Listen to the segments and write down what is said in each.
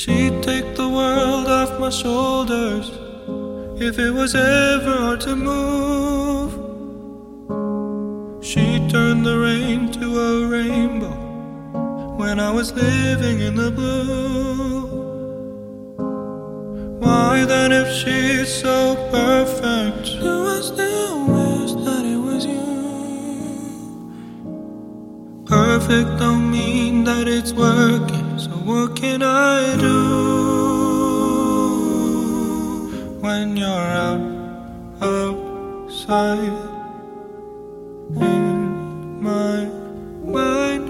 She'd take the world off my shoulders if it was ever hard to move. She'd turn the rain to a rainbow when I was living in the blue. Why then, if she's so perfect, do I still wish that it was you? Perfect don't mean that it's working, what can I do when you're out outside in my mind?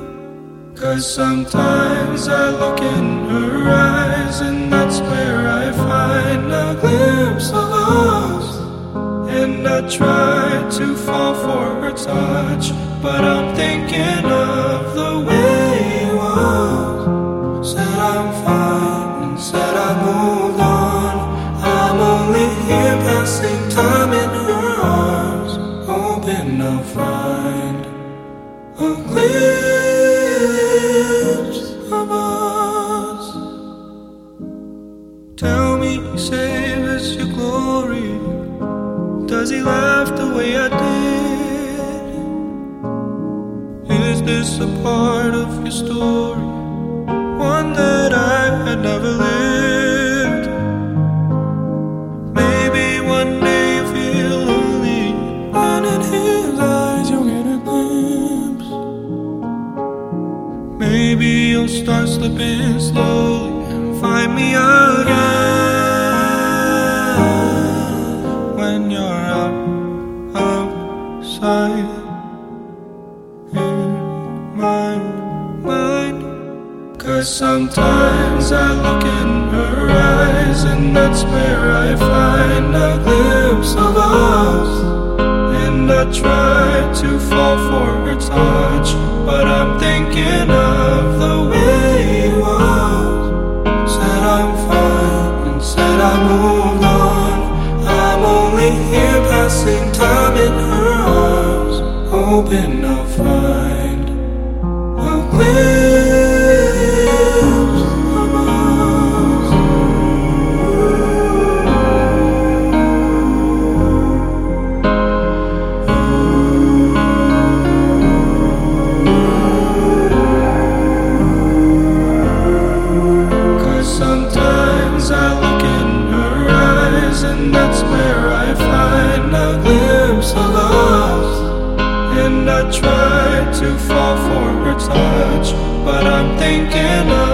Cause sometimes I look in her eyes, and that's where I find a glimpse of us. And I try to fall for her touch, but I'm thinking of the here passing time in her arms, hoping I'll find a glimpse of us. Tell me, save us your glory. Does he laugh the way I did? Is this a part of your story? One that I had never lived. Maybe you'll start slipping slowly and find me again when you're out outside in my mind. Cause sometimes I look in her eyes, and that's where I Try to fall for her touch, but I'm thinking of the way it was. Said I'm fine and said I moved on. I'm only here passing time in her arms, hoping I'll find Try to fall for her touch, but I'm thinking